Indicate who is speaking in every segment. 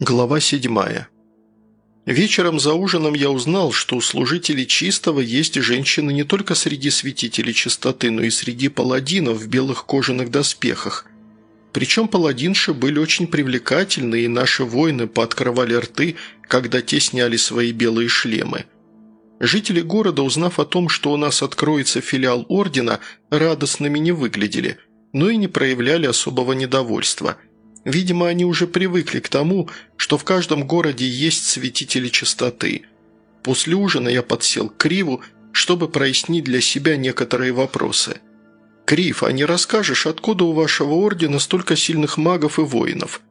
Speaker 1: Глава седьмая. Вечером за ужином я узнал, что у служителей чистого есть женщины не только среди святителей чистоты, но и среди паладинов в белых кожаных доспехах. Причем паладинши были очень привлекательны, и наши воины пооткрывали рты, когда те сняли свои белые шлемы. Жители города, узнав о том, что у нас откроется филиал ордена, радостными не выглядели, но и не проявляли особого недовольства – Видимо, они уже привыкли к тому, что в каждом городе есть святители чистоты. После ужина я подсел к Криву, чтобы прояснить для себя некоторые вопросы. «Крив, а не расскажешь, откуда у вашего ордена столько сильных магов и воинов?»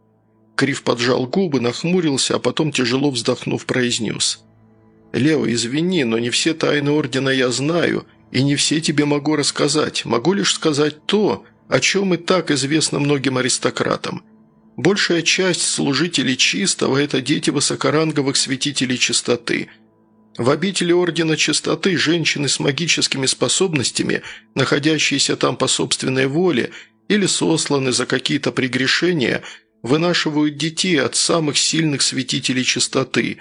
Speaker 1: Крив поджал губы, нахмурился, а потом, тяжело вздохнув, произнес. «Лео, извини, но не все тайны ордена я знаю, и не все тебе могу рассказать. Могу лишь сказать то, о чем и так известно многим аристократам. Большая часть служителей чистого – это дети высокоранговых святителей чистоты. В обители Ордена Чистоты женщины с магическими способностями, находящиеся там по собственной воле или сосланы за какие-то прегрешения, вынашивают детей от самых сильных святителей чистоты.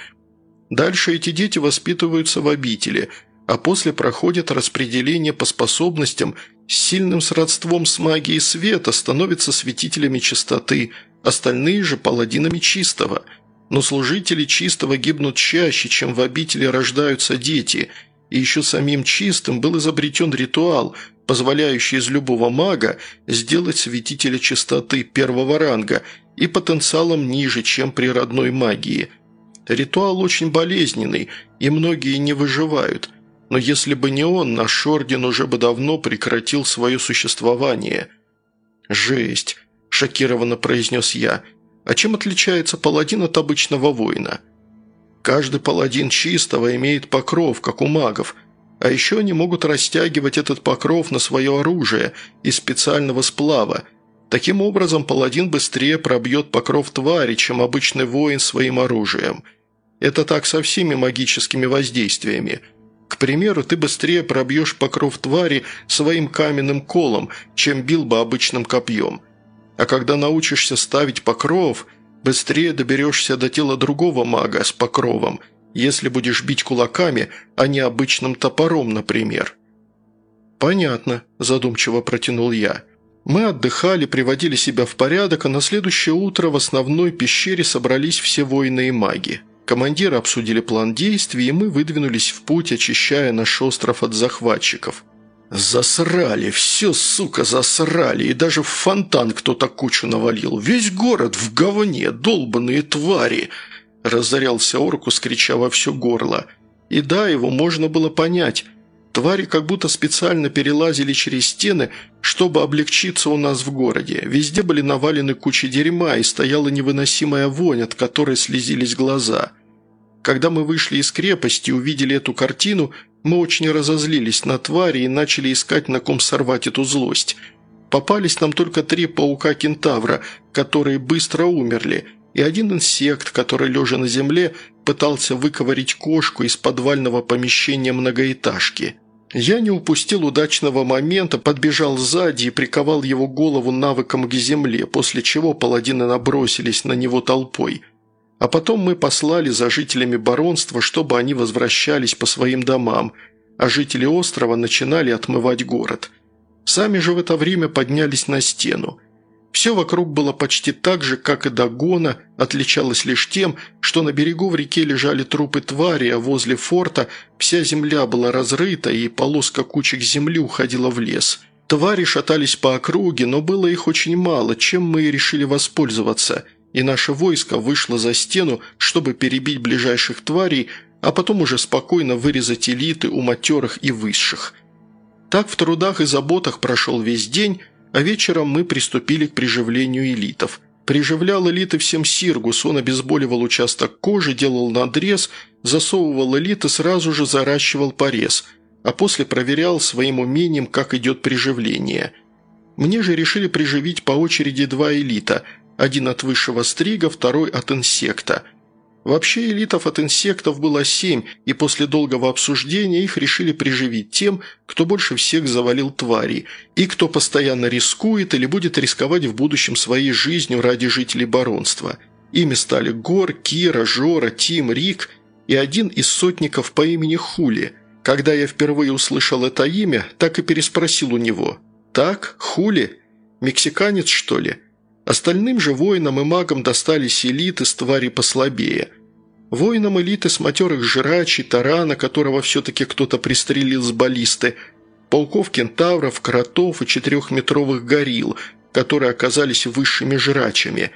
Speaker 1: Дальше эти дети воспитываются в обители, а после проходят распределение по способностям с сильным сродством с магией света, становятся святителями чистоты – остальные же паладинами чистого. Но служители чистого гибнут чаще, чем в обители рождаются дети, и еще самим чистым был изобретен ритуал, позволяющий из любого мага сделать святителя чистоты первого ранга и потенциалом ниже, чем при родной магии. Ритуал очень болезненный, и многие не выживают, но если бы не он, наш орден уже бы давно прекратил свое существование. Жесть. – шокированно произнес я. «А чем отличается паладин от обычного воина?» «Каждый паладин чистого имеет покров, как у магов, а еще они могут растягивать этот покров на свое оружие из специального сплава. Таким образом, паладин быстрее пробьет покров твари, чем обычный воин своим оружием. Это так со всеми магическими воздействиями». К примеру, ты быстрее пробьешь покров твари своим каменным колом, чем бил бы обычным копьем. А когда научишься ставить покров, быстрее доберешься до тела другого мага с покровом, если будешь бить кулаками, а не обычным топором, например». «Понятно», – задумчиво протянул я. Мы отдыхали, приводили себя в порядок, а на следующее утро в основной пещере собрались все воины и маги. Командиры обсудили план действий, и мы выдвинулись в путь, очищая наш остров от захватчиков. «Засрали, все, сука, засрали, и даже в фонтан кто-то кучу навалил. Весь город в говне, долбанные твари!» Разорялся Оркус, крича во все горло. И да, его можно было понять. Твари как будто специально перелазили через стены, чтобы облегчиться у нас в городе. Везде были навалены кучи дерьма, и стояла невыносимая вонь, от которой слезились глаза. Когда мы вышли из крепости и увидели эту картину, мы очень разозлились на твари и начали искать, на ком сорвать эту злость. Попались нам только три паука-кентавра, которые быстро умерли, и один инсект, который, лежа на земле, пытался выковырить кошку из подвального помещения многоэтажки. Я не упустил удачного момента, подбежал сзади и приковал его голову навыком к земле, после чего паладины набросились на него толпой – а потом мы послали за жителями баронства, чтобы они возвращались по своим домам, а жители острова начинали отмывать город. Сами же в это время поднялись на стену. Все вокруг было почти так же, как и до гона, отличалось лишь тем, что на берегу в реке лежали трупы твари, а возле форта вся земля была разрыта и полоска кучек земли уходила в лес. Твари шатались по округе, но было их очень мало, чем мы и решили воспользоваться – и наше войско вышло за стену, чтобы перебить ближайших тварей, а потом уже спокойно вырезать элиты у матерых и высших. Так в трудах и заботах прошел весь день, а вечером мы приступили к приживлению элитов. Приживлял элиты всем Сиргус, он обезболивал участок кожи, делал надрез, засовывал элиты, сразу же заращивал порез, а после проверял своим умением, как идет приживление. Мне же решили приживить по очереди два элита – один от высшего стрига, второй от инсекта. Вообще элитов от инсектов было семь, и после долгого обсуждения их решили приживить тем, кто больше всех завалил твари, и кто постоянно рискует или будет рисковать в будущем своей жизнью ради жителей баронства. Ими стали Гор, Кира, Жора, Тим, Рик и один из сотников по имени Хули. Когда я впервые услышал это имя, так и переспросил у него. «Так? Хули? Мексиканец, что ли?» Остальным же воинам и магам достались элиты с твари послабее. Воинам элиты с матерых жрачей, тарана, которого все-таки кто-то пристрелил с баллисты, полков кентавров, кротов и четырехметровых горилл, которые оказались высшими жрачами.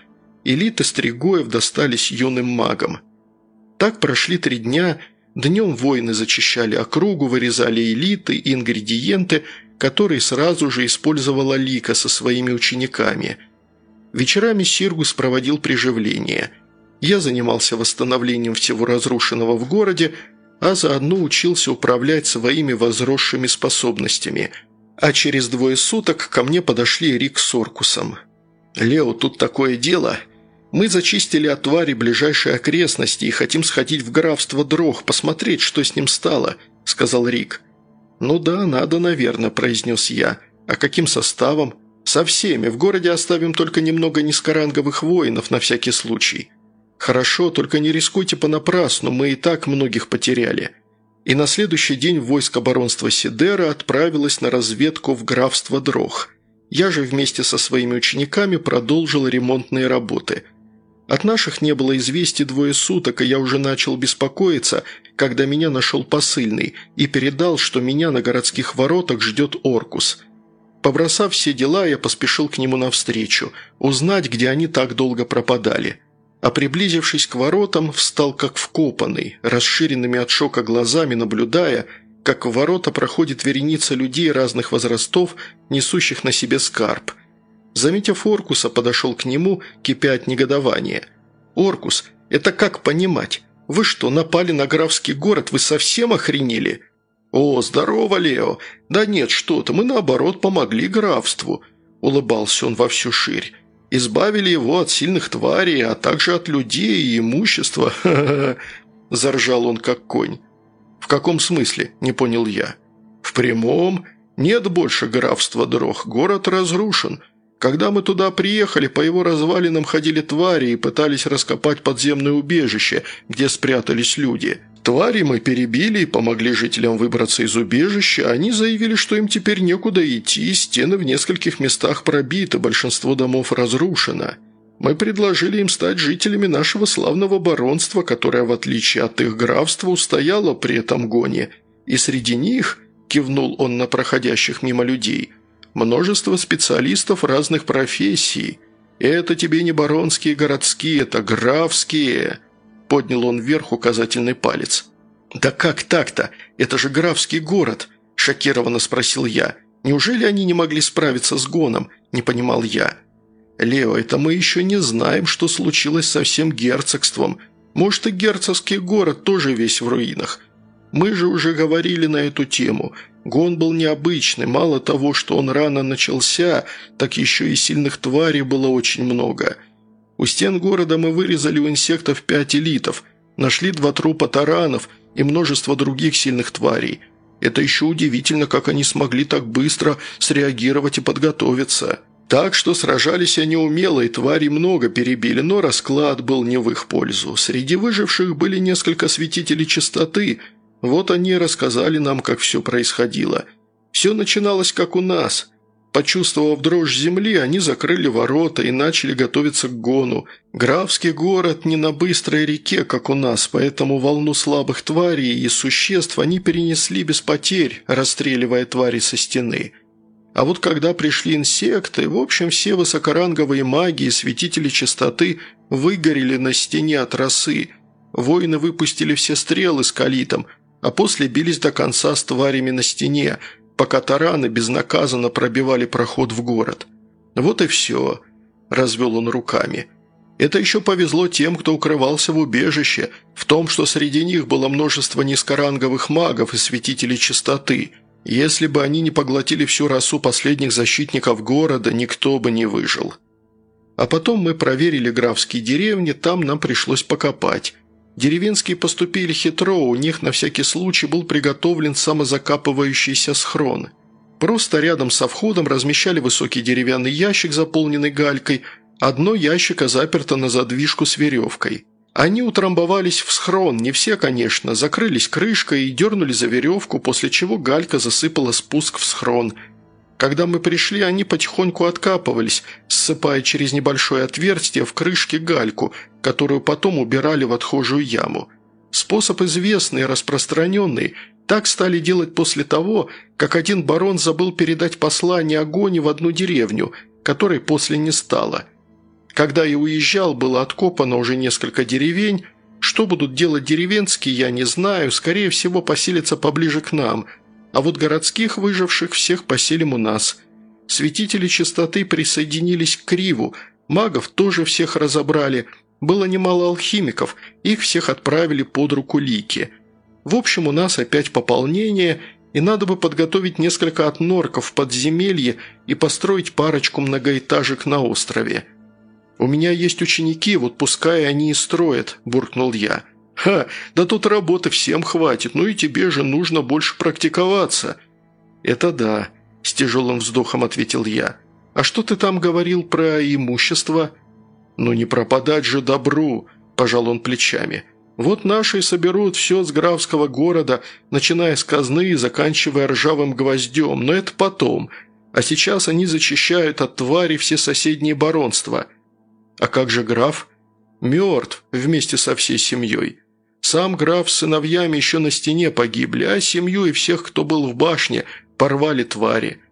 Speaker 1: Элиты стригоев достались юным магам. Так прошли три дня, днем воины зачищали округу, вырезали элиты и ингредиенты, которые сразу же использовала Лика со своими учениками – Вечерами Сиргус проводил приживление. Я занимался восстановлением всего разрушенного в городе, а заодно учился управлять своими возросшими способностями. А через двое суток ко мне подошли Рик с Оркусом. «Лео, тут такое дело. Мы зачистили от твари ближайшие окрестности и хотим сходить в графство Дрох, посмотреть, что с ним стало», – сказал Рик. «Ну да, надо, наверное», – произнес я. «А каким составом?» «Со всеми. В городе оставим только немного низкоранговых воинов на всякий случай. Хорошо, только не рискуйте понапрасну, мы и так многих потеряли». И на следующий день войско баронства Сидера отправилось на разведку в графство Дрох. Я же вместе со своими учениками продолжил ремонтные работы. От наших не было известий двое суток, и я уже начал беспокоиться, когда меня нашел посыльный и передал, что меня на городских воротах ждет Оркус – Побросав все дела, я поспешил к нему навстречу, узнать, где они так долго пропадали. А приблизившись к воротам, встал как вкопанный, расширенными от шока глазами, наблюдая, как в ворота проходит вереница людей разных возрастов, несущих на себе скарб. Заметив Оркуса, подошел к нему, кипя от негодования. «Оркус, это как понимать? Вы что, напали на графский город? Вы совсем охренели?» «О, здорово, Лео! Да нет, что-то, мы наоборот помогли графству», – улыбался он во всю ширь. «Избавили его от сильных тварей, а также от людей и имущества. Ха-ха-ха!» – заржал он как конь. «В каком смысле?» – не понял я. «В прямом. Нет больше графства Дрох, город разрушен. Когда мы туда приехали, по его развалинам ходили твари и пытались раскопать подземное убежище, где спрятались люди». Твари мы перебили и помогли жителям выбраться из убежища. Они заявили, что им теперь некуда идти, стены в нескольких местах пробиты, большинство домов разрушено. Мы предложили им стать жителями нашего славного баронства, которое, в отличие от их графства, устояло при этом гоне. И среди них, кивнул он на проходящих мимо людей, множество специалистов разных профессий. Это тебе не баронские городские, это графские – Поднял он вверх указательный палец. «Да как так-то? Это же графский город!» – шокированно спросил я. «Неужели они не могли справиться с гоном?» – не понимал я. «Лео, это мы еще не знаем, что случилось со всем герцогством. Может, и герцогский город тоже весь в руинах. Мы же уже говорили на эту тему. Гон был необычный, мало того, что он рано начался, так еще и сильных тварей было очень много». У стен города мы вырезали у инсектов пять элитов, нашли два трупа таранов и множество других сильных тварей. Это еще удивительно, как они смогли так быстро среагировать и подготовиться. Так что сражались они умело, и твари много перебили, но расклад был не в их пользу. Среди выживших были несколько святителей чистоты. Вот они рассказали нам, как все происходило. Все начиналось как у нас. Почувствовав дрожь земли, они закрыли ворота и начали готовиться к гону. Графский город не на быстрой реке, как у нас, поэтому волну слабых тварей и существ они перенесли без потерь, расстреливая твари со стены. А вот когда пришли инсекты, в общем, все высокоранговые маги и святители чистоты выгорели на стене от росы. Воины выпустили все стрелы с калитом, а после бились до конца с тварями на стене – пока тараны безнаказанно пробивали проход в город. «Вот и все», – развел он руками. «Это еще повезло тем, кто укрывался в убежище, в том, что среди них было множество низкоранговых магов и святителей чистоты. Если бы они не поглотили всю расу последних защитников города, никто бы не выжил». А потом мы проверили графские деревни, там нам пришлось покопать. Деревенские поступили хитро, у них на всякий случай был приготовлен самозакапывающийся схрон. Просто рядом со входом размещали высокий деревянный ящик, заполненный галькой, Одно ящика заперто на задвижку с веревкой. Они утрамбовались в схрон, не все, конечно, закрылись крышкой и дернули за веревку, после чего галька засыпала спуск в схрон. Когда мы пришли, они потихоньку откапывались, ссыпая через небольшое отверстие в крышке гальку, которую потом убирали в отхожую яму. Способ известный, распространенный, так стали делать после того, как один барон забыл передать послание огонь в одну деревню, которой после не стало – когда я уезжал, было откопано уже несколько деревень. Что будут делать деревенские, я не знаю. Скорее всего, поселятся поближе к нам. А вот городских выживших всех поселим у нас. Святители чистоты присоединились к Криву. Магов тоже всех разобрали. Было немало алхимиков. Их всех отправили под руку Лики. В общем, у нас опять пополнение – и надо бы подготовить несколько отнорков в подземелье и построить парочку многоэтажек на острове. «У меня есть ученики, вот пускай они и строят», – буркнул я. «Ха, да тут работы всем хватит, ну и тебе же нужно больше практиковаться». «Это да», – с тяжелым вздохом ответил я. «А что ты там говорил про имущество?» «Ну не пропадать же добру», – пожал он плечами. «Вот наши соберут все с графского города, начиная с казны и заканчивая ржавым гвоздем, но это потом. А сейчас они зачищают от твари все соседние баронства». А как же граф? Мертв вместе со всей семьей. Сам граф с сыновьями еще на стене погибли, а семью и всех, кто был в башне, порвали твари.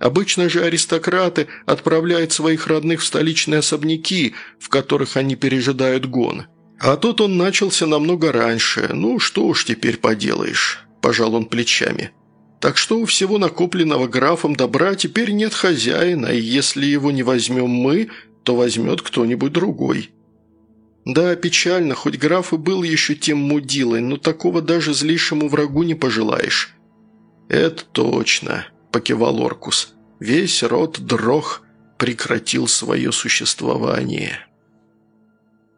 Speaker 1: Обычно же аристократы отправляют своих родных в столичные особняки, в которых они пережидают гон. А тут он начался намного раньше. Ну, что уж теперь поделаешь, пожал он плечами. Так что у всего накопленного графом добра теперь нет хозяина, и если его не возьмем мы, то возьмет кто-нибудь другой. Да, печально, хоть граф и был еще тем мудилой, но такого даже злейшему врагу не пожелаешь. «Это точно», – покивал Оркус. «Весь род Дрох прекратил свое существование».